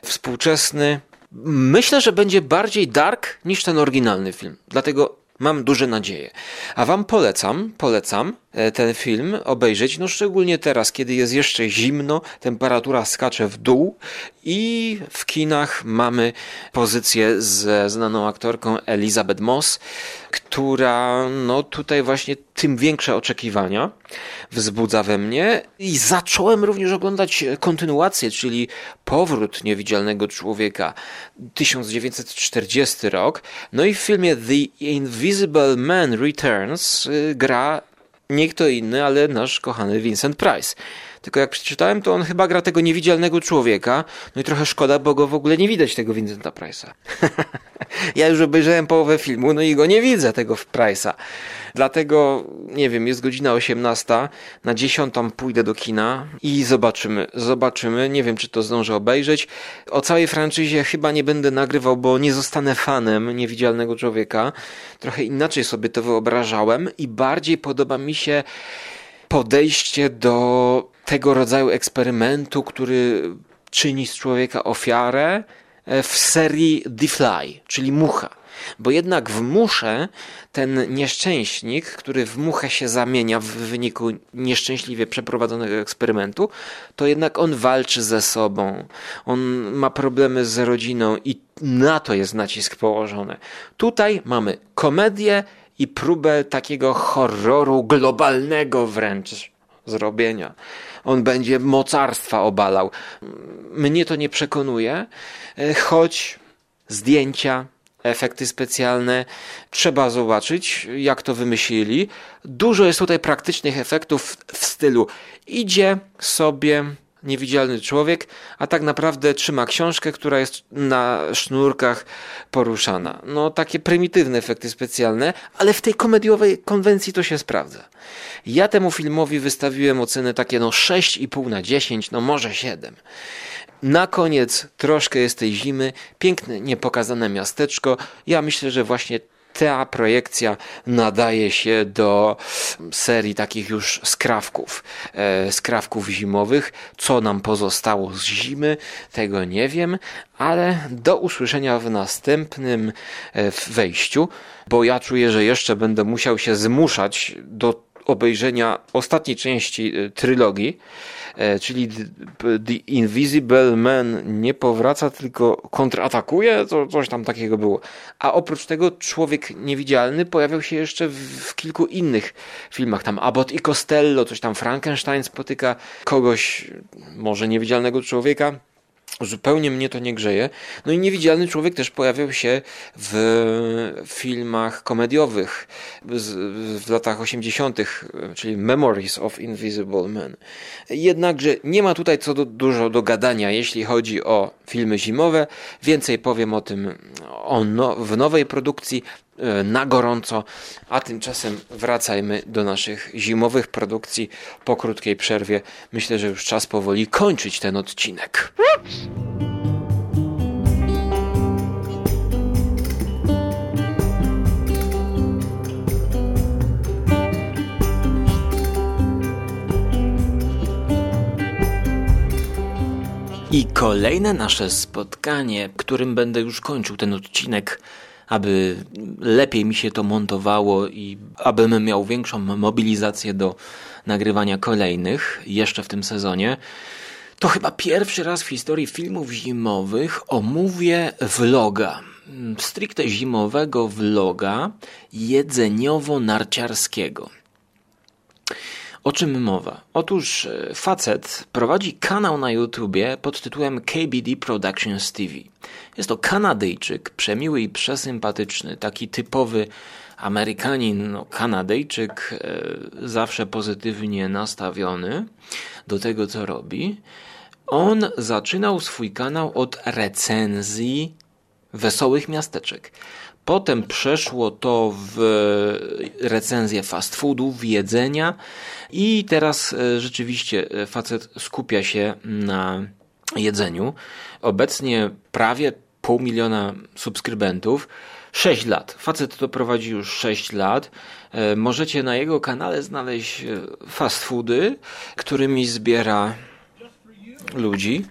współczesny myślę, że będzie bardziej dark niż ten oryginalny film. Dlatego mam duże nadzieje. A wam polecam, polecam ten film obejrzeć, no szczególnie teraz, kiedy jest jeszcze zimno, temperatura skacze w dół i w kinach mamy pozycję ze znaną aktorką Elizabeth Moss, która no tutaj właśnie tym większe oczekiwania wzbudza we mnie i zacząłem również oglądać kontynuację, czyli Powrót Niewidzialnego Człowieka 1940 rok. No i w filmie The Invisible Man Returns y, gra nie kto inny, ale nasz kochany Vincent Price. Tylko jak przeczytałem, to on chyba gra tego niewidzialnego człowieka. No i trochę szkoda, bo go w ogóle nie widać, tego Vincenta Price'a. *laughs* Ja już obejrzałem połowę filmu, no i go nie widzę, tego Price'a. Dlatego, nie wiem, jest godzina 18, na 10 pójdę do kina i zobaczymy, zobaczymy. Nie wiem, czy to zdążę obejrzeć. O całej franczyzie chyba nie będę nagrywał, bo nie zostanę fanem Niewidzialnego Człowieka. Trochę inaczej sobie to wyobrażałem i bardziej podoba mi się podejście do tego rodzaju eksperymentu, który czyni z człowieka ofiarę e, w serii The Fly, czyli mucha. Bo jednak w muszę ten nieszczęśnik, który w muchę się zamienia w wyniku nieszczęśliwie przeprowadzonego eksperymentu, to jednak on walczy ze sobą. On ma problemy z rodziną i na to jest nacisk położony. Tutaj mamy komedię i próbę takiego horroru globalnego wręcz zrobienia. On będzie mocarstwa obalał. Mnie to nie przekonuje, e, choć zdjęcia, efekty specjalne. Trzeba zobaczyć, jak to wymyślili. Dużo jest tutaj praktycznych efektów w stylu idzie sobie niewidzialny człowiek, a tak naprawdę trzyma książkę, która jest na sznurkach poruszana. No takie prymitywne efekty specjalne, ale w tej komediowej konwencji to się sprawdza. Ja temu filmowi wystawiłem oceny takie no 6,5 na 10, no może 7. Na koniec troszkę jest tej zimy, piękne, niepokazane miasteczko. Ja myślę, że właśnie ta projekcja nadaje się do serii takich już skrawków, e, skrawków zimowych. Co nam pozostało z zimy, tego nie wiem, ale do usłyszenia w następnym e, wejściu, bo ja czuję, że jeszcze będę musiał się zmuszać do obejrzenia ostatniej części e, trylogii. E, czyli The Invisible Man nie powraca, tylko kontratakuje, to coś tam takiego było. A oprócz tego Człowiek Niewidzialny pojawiał się jeszcze w, w kilku innych filmach, tam Abbott i Costello, coś tam Frankenstein spotyka kogoś, może niewidzialnego człowieka. Zupełnie mnie to nie grzeje. No i niewidzialny człowiek też pojawiał się w filmach komediowych w latach 80., czyli Memories of Invisible Man. Jednakże nie ma tutaj co do, dużo do gadania, jeśli chodzi o filmy zimowe. Więcej powiem o tym o no, w nowej produkcji na gorąco, a tymczasem wracajmy do naszych zimowych produkcji po krótkiej przerwie. Myślę, że już czas powoli kończyć ten odcinek. I kolejne nasze spotkanie, którym będę już kończył ten odcinek aby lepiej mi się to montowało i abym miał większą mobilizację do nagrywania kolejnych jeszcze w tym sezonie, to chyba pierwszy raz w historii filmów zimowych omówię vloga. Stricte zimowego vloga jedzeniowo-narciarskiego. O czym mowa? Otóż e, facet prowadzi kanał na YouTubie pod tytułem KBD Productions TV. Jest to Kanadyjczyk, przemiły i przesympatyczny, taki typowy Amerykanin, no, Kanadyjczyk, e, zawsze pozytywnie nastawiony do tego, co robi. On zaczynał swój kanał od recenzji wesołych miasteczek. Potem przeszło to w recenzję fast foodów, jedzenia i teraz e, rzeczywiście e, facet skupia się na jedzeniu. Obecnie prawie pół miliona subskrybentów. 6 lat. Facet to prowadzi już 6 lat. E, możecie na jego kanale znaleźć fast foody, którymi zbiera ludzi.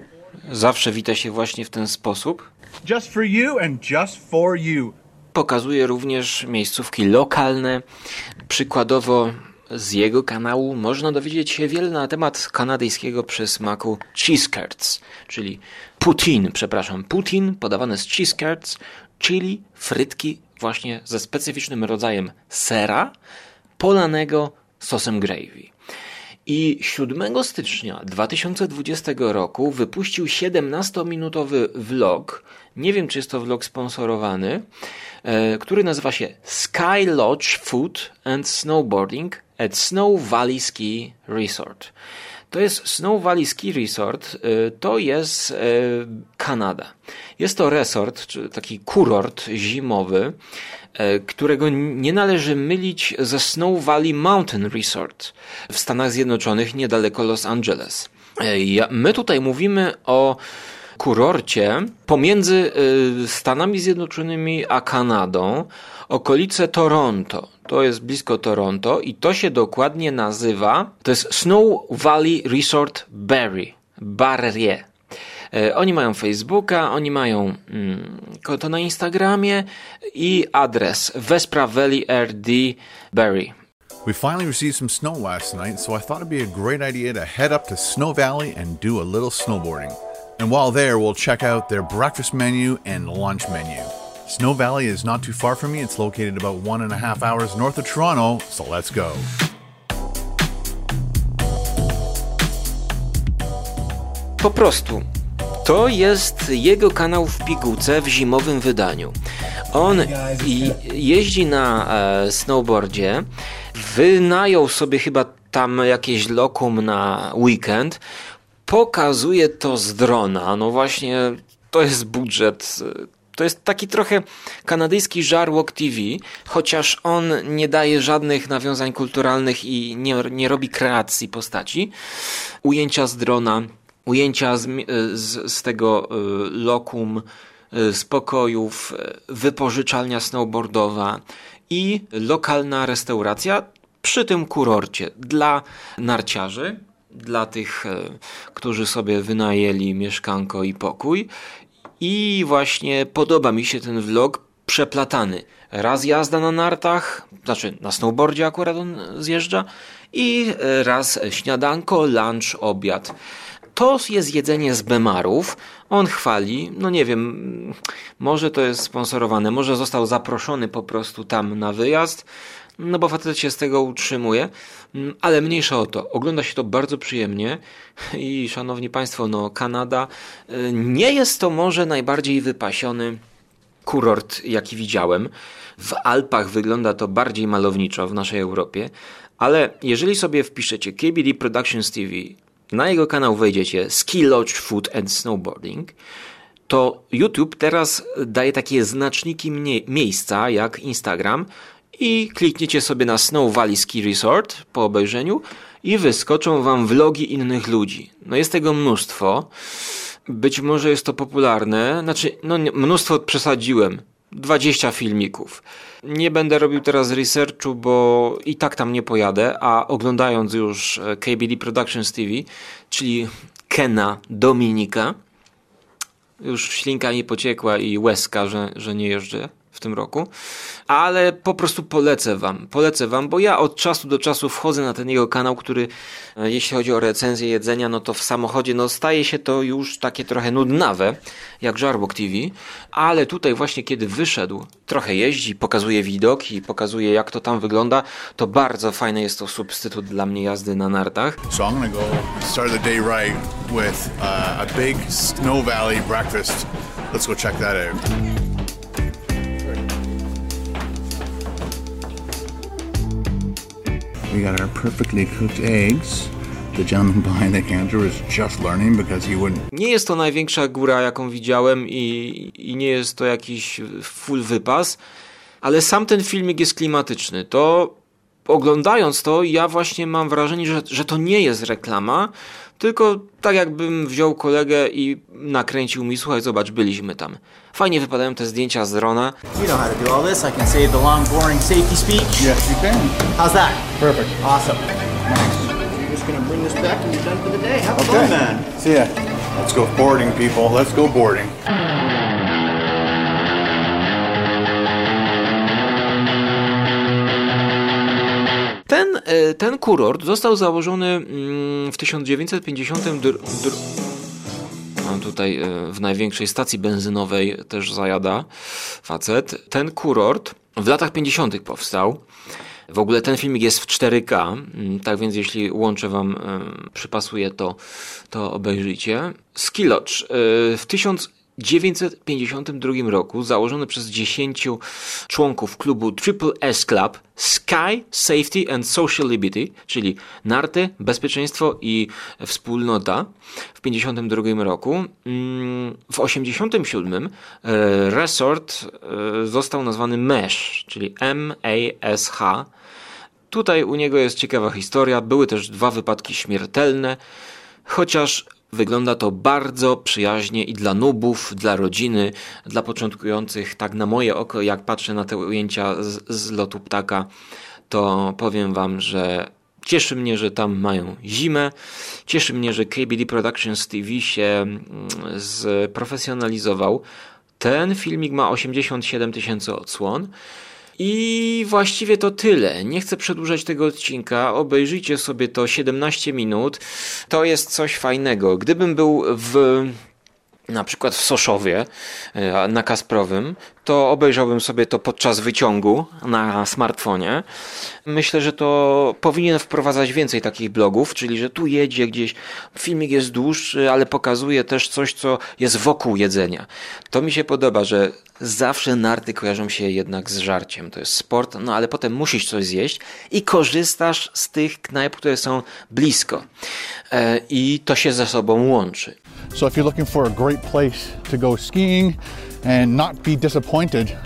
Zawsze wita się właśnie w ten sposób. Just for you and just for you. Pokazuje również miejscówki lokalne. Przykładowo z jego kanału można dowiedzieć się wiele na temat kanadyjskiego przysmaku cheese curds, czyli poutine, przepraszam, poutine podawane z cheese curds, czyli frytki właśnie ze specyficznym rodzajem sera polanego sosem gravy. I 7 stycznia 2020 roku wypuścił 17-minutowy vlog. Nie wiem, czy jest to vlog sponsorowany, który nazywa się Sky Lodge Food and Snowboarding at Snow Valley Ski Resort. To jest Snow Valley Ski Resort, y, to jest y, Kanada. Jest to resort, czy taki kurort zimowy, którego nie należy mylić ze Snow Valley Mountain Resort w Stanach Zjednoczonych niedaleko Los Angeles. My tutaj mówimy o kurorcie pomiędzy Stanami Zjednoczonymi a Kanadą, okolice Toronto. To jest blisko Toronto i to się dokładnie nazywa, to jest Snow Valley Resort Barrie. Barrie. E, oni mają Facebooka, oni mają mm, konto na Instagramie i adres Vespra Valley RD Barrie. We finally received some snow last night, so I thought it'd be a great idea to head up to Snow Valley and do a little snowboarding. And while there, we'll check out their breakfast menu and lunch menu. Snow Valley is not too far from me. It's located about one and a half hours north of Toronto, so let's go. Po prostu. To jest jego kanał w pigułce w zimowym wydaniu. On jeździ na e, snowboardzie, wynajął sobie chyba tam jakieś lokum na weekend, pokazuje to z drona. No właśnie, to jest budżet to jest taki trochę kanadyjski żar Walk TV, chociaż on nie daje żadnych nawiązań kulturalnych i nie, nie robi kreacji postaci. Ujęcia z drona, ujęcia z, z, z tego y, lokum, y, spokojów, y, wypożyczalnia snowboardowa i lokalna restauracja przy tym kurorcie dla narciarzy, dla tych, którzy sobie wynajęli mieszkanko i pokój i właśnie podoba mi się ten vlog przeplatany. Raz jazda na nartach, znaczy na snowboardzie akurat on zjeżdża i raz śniadanko, lunch, obiad. To jest jedzenie z Bemarów. On chwali, no nie wiem, może to jest sponsorowane, może został zaproszony po prostu tam na wyjazd, no bo facet się z tego utrzymuje, ale mniejsza o to. Ogląda się to bardzo przyjemnie i szanowni Państwo, no Kanada y, nie jest to może najbardziej wypasiony kurort, jaki widziałem. W Alpach wygląda to bardziej malowniczo w naszej Europie, ale jeżeli sobie wpiszecie KBD Productions TV, na jego kanał wejdziecie Ski Lodge Food and Snowboarding, to YouTube teraz daje takie znaczniki miejsca jak Instagram i klikniecie sobie na Snow Valley Ski Resort po obejrzeniu i wyskoczą wam vlogi innych ludzi. No jest tego mnóstwo. Być może jest to popularne, znaczy, no mnóstwo przesadziłem. 20 filmików. Nie będę robił teraz researchu, bo i tak tam nie pojadę, a oglądając już e, KBD Productions TV, czyli Kena Dominika, już ślinka mi pociekła i łezka, że, że nie jeżdżę tym roku, ale po prostu polecę wam, polecę wam, bo ja od czasu do czasu wchodzę na ten jego kanał, który e, jeśli chodzi o recenzję jedzenia, no to w samochodzie no staje się to już takie trochę nudnawe, jak Żarbok TV, ale tutaj właśnie kiedy wyszedł, trochę jeździ, pokazuje widoki, pokazuje jak to tam wygląda, to bardzo fajny jest to substytut dla mnie jazdy na nartach. So I'm gonna go start the day right with uh, a big Snow Valley breakfast. Let's go check that out. We got our perfectly cooked eggs. The gentleman behind the counter is just learning because he wouldn't. Nie jest to największa góra, jaką widziałem i, i nie jest to jakiś full wypas, ale sam ten filmik jest klimatyczny. To oglądając to, ja właśnie mam wrażenie, że, że to nie jest reklama, tylko tak jakbym wziął kolegę i nakręcił mi, słuchaj, zobacz, byliśmy tam. Fajnie wypadają te zdjęcia z drona. You know how to do all this. I can save the long, boring safety speech. Yes, you can. How's that? Perfect. Awesome. Nice. You're just gonna bring this back and you're done for the day. Have okay. fun, man. See ya. Let's go boarding, people. Let's go boarding. Ten, e, ten kurort został założony mm, w 1950. Mam tutaj e, w największej stacji benzynowej też zajada facet. Ten kurort w latach 50. powstał. W ogóle ten filmik jest w 4K, mm, tak więc jeśli łącze wam y, przypasuje, to, to obejrzyjcie. Ski Lodge. Y, w 1000 1952 roku założony przez 10 członków klubu Triple S Club Sky, Safety and Social Liberty, czyli narty, bezpieczeństwo i wspólnota w 1952 roku. Mm, w 1987 e, resort e, został nazwany MESH, czyli M-A-S-H. Tutaj u niego jest ciekawa historia. Były też dwa wypadki śmiertelne, chociaż Wygląda to bardzo przyjaźnie i dla nubów, dla rodziny, dla początkujących. Tak na moje oko, jak patrzę na te ujęcia z, z lotu ptaka, to powiem Wam, że Cieszy mnie, że tam mają zimę. Cieszy mnie, że KBD Productions TV się mm, sprofesjonalizował. Ten filmik ma 87 tysięcy odsłon. I właściwie to tyle. Nie chcę przedłużać tego odcinka. Obejrzyjcie sobie to 17 minut. To jest coś fajnego. Gdybym był w na przykład w Soszowie e, na Kasprowym, to obejrzałbym sobie to podczas wyciągu na smartfonie. Myślę, że to powinien wprowadzać więcej takich blogów, czyli że tu jedzie gdzieś, filmik jest dłuższy, ale pokazuje też coś, co jest wokół jedzenia. To mi się podoba, że zawsze narty kojarzą się jednak z żarciem. To jest sport, no ale potem musisz coś zjeść i korzystasz z tych knajp, które są blisko. E, I to się ze sobą łączy. So if you're looking for a great place to go skiing and not be disappointed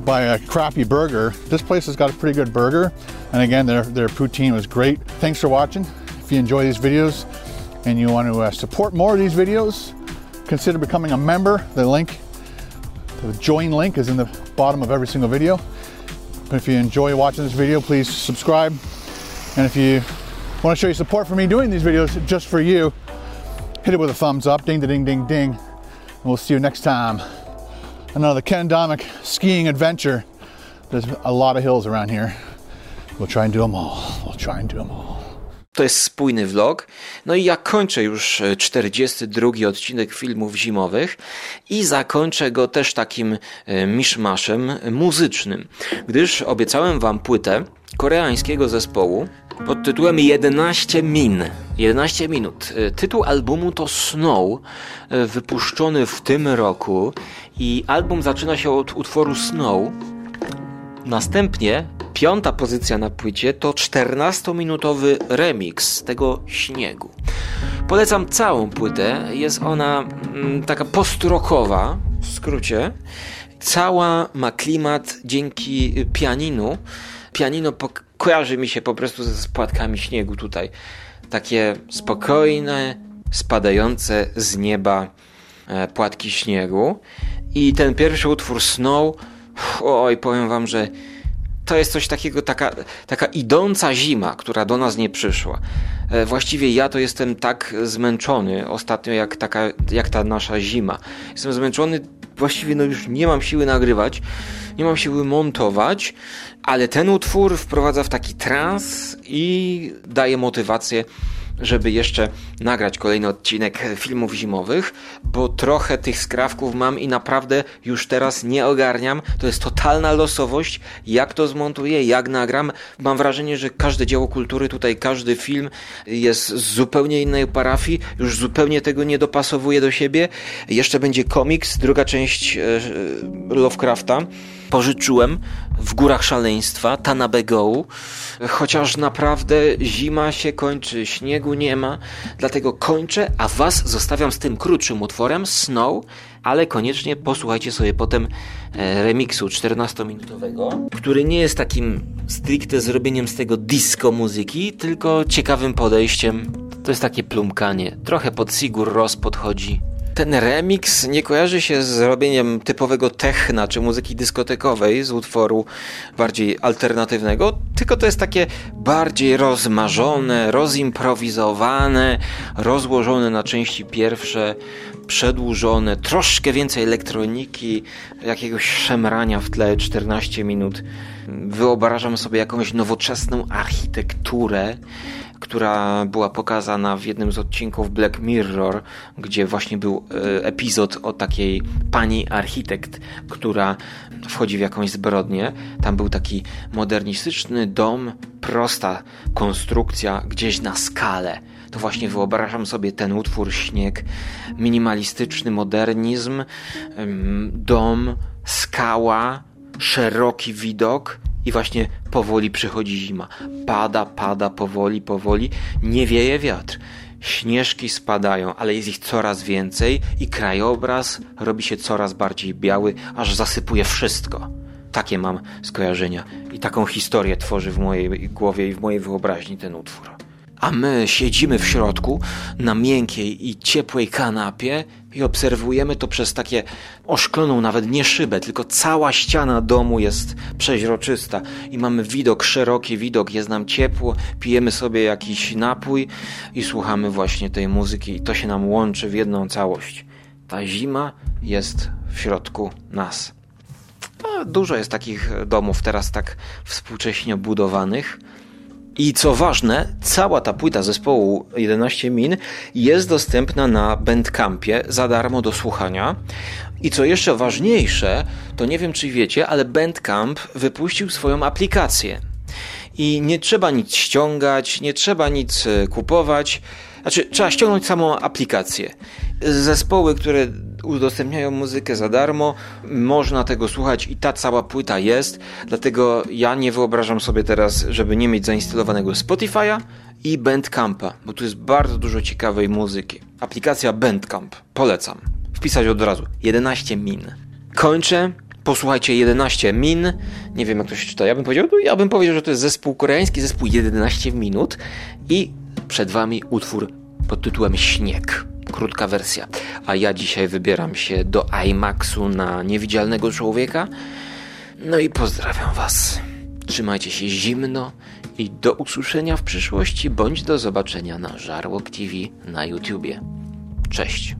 by a crappy burger, this place has got a pretty good burger. And again, their, their poutine was great. Thanks for watching. If you enjoy these videos and you want to uh, support more of these videos, consider becoming a member. The link, the join link is in the bottom of every single video. But if you enjoy watching this video, please subscribe. And if you want to show your support for me doing these videos just for you, hit it with a thumbs up, ding, ding, ding, ding. And we'll see you next time. Another Ken skiing adventure. There's a lot of hills around here. We'll try and do them all. We'll try and do them all. To jest spójny vlog. No i ja kończę już 42 odcinek filmów zimowych i zakończę go też takim miszmaszem muzycznym, gdyż obiecałem wam płytę koreańskiego zespołu pod tytułem 11 min. 11 minut. Tytuł albumu to Snow, wypuszczony w tym roku i album zaczyna się od utworu Snow. Następnie piąta pozycja na płycie to 14-minutowy remix tego śniegu. Polecam całą płytę. Jest ona mm, taka post-rockowa, w skrócie. Cała ma klimat dzięki pianinu. Pianino kojarzy mi się po prostu ze spłatkami śniegu tutaj. Takie spokojne, spadające z nieba e, płatki śniegu. I ten pierwszy utwór Snow, oj, powiem wam, że to jest coś takiego, taka, taka idąca zima, która do nas nie przyszła. E, właściwie ja to jestem tak zmęczony ostatnio, jak, taka, jak ta nasza zima. Jestem zmęczony, właściwie no już nie mam siły nagrywać, nie mam siły montować, ale ten utwór wprowadza w taki trans i daje motywację żeby jeszcze nagrać kolejny odcinek filmów zimowych, bo trochę tych skrawków mam i naprawdę już teraz nie ogarniam. To jest totalna losowość, jak to zmontuję, jak nagram. Mam wrażenie, że każde dzieło kultury, tutaj każdy film jest z zupełnie innej parafii, już zupełnie tego nie dopasowuje do siebie. Jeszcze będzie komiks, druga część e, Lovecrafta pożyczyłem w Górach Szaleństwa, Tanabe Go, chociaż naprawdę zima się kończy, śniegu nie ma, dlatego kończę, a Was zostawiam z tym krótszym utworem, Snow, ale koniecznie posłuchajcie sobie potem e, remiksu 14-minutowego, który nie jest takim stricte zrobieniem z tego disco muzyki, tylko ciekawym podejściem. To jest takie plumkanie, trochę pod Sigur Ros podchodzi ten remix nie kojarzy się z robieniem typowego techna czy muzyki dyskotekowej z utworu bardziej alternatywnego, tylko to jest takie bardziej rozmarzone, rozimprowizowane, rozłożone na części pierwsze, przedłużone, troszkę więcej elektroniki, jakiegoś szemrania w tle 14 minut. Wyobrażam sobie jakąś nowoczesną architekturę, która była pokazana w jednym z odcinków Black Mirror, gdzie właśnie był e, epizod o takiej pani architekt, która wchodzi w jakąś zbrodnię. Tam był taki modernistyczny dom, prosta konstrukcja gdzieś na skalę to właśnie wyobrażam sobie ten utwór Śnieg, minimalistyczny modernizm, dom, skała, szeroki widok i właśnie powoli przychodzi zima. Pada, pada, powoli, powoli, nie wieje wiatr. Śnieżki spadają, ale jest ich coraz więcej i krajobraz robi się coraz bardziej biały, aż zasypuje wszystko. Takie mam skojarzenia i taką historię tworzy w mojej głowie i w mojej wyobraźni ten utwór. A my siedzimy w środku na miękkiej i ciepłej kanapie i obserwujemy to przez takie oszkloną nawet nie szybę, tylko cała ściana domu jest przeźroczysta i mamy widok, szeroki widok, jest nam ciepło, pijemy sobie jakiś napój i słuchamy właśnie tej muzyki i to się nam łączy w jedną całość. Ta zima jest w środku nas. No, dużo jest takich domów teraz tak współcześnie budowanych. I co ważne, cała ta płyta zespołu 11 Min jest dostępna na Bandcampie za darmo do słuchania. I co jeszcze ważniejsze, to nie wiem czy wiecie, ale Bandcamp wypuścił swoją aplikację. I nie trzeba nic ściągać, nie trzeba nic e, kupować. Znaczy, trzeba ściągnąć samą aplikację. Zespoły, które udostępniają muzykę za darmo, można tego słuchać i ta cała płyta jest. Dlatego ja nie wyobrażam sobie teraz, żeby nie mieć zainstalowanego Spotify'a i Bandcampa, bo tu jest bardzo dużo ciekawej muzyki. Aplikacja Bandcamp. Polecam. Wpisać od razu. 11 min. Kończę. Posłuchajcie 11 min. Nie wiem jak to się czyta. Ja bym powiedział, no ja bym powiedział, że to jest zespół koreański, zespół 11 minut i przed wami utwór pod tytułem Śnieg. Krótka wersja. A ja dzisiaj wybieram się do IMAXu na niewidzialnego człowieka. No i pozdrawiam was. Trzymajcie się zimno i do usłyszenia w przyszłości bądź do zobaczenia na Żarłok TV na YouTubie. Cześć.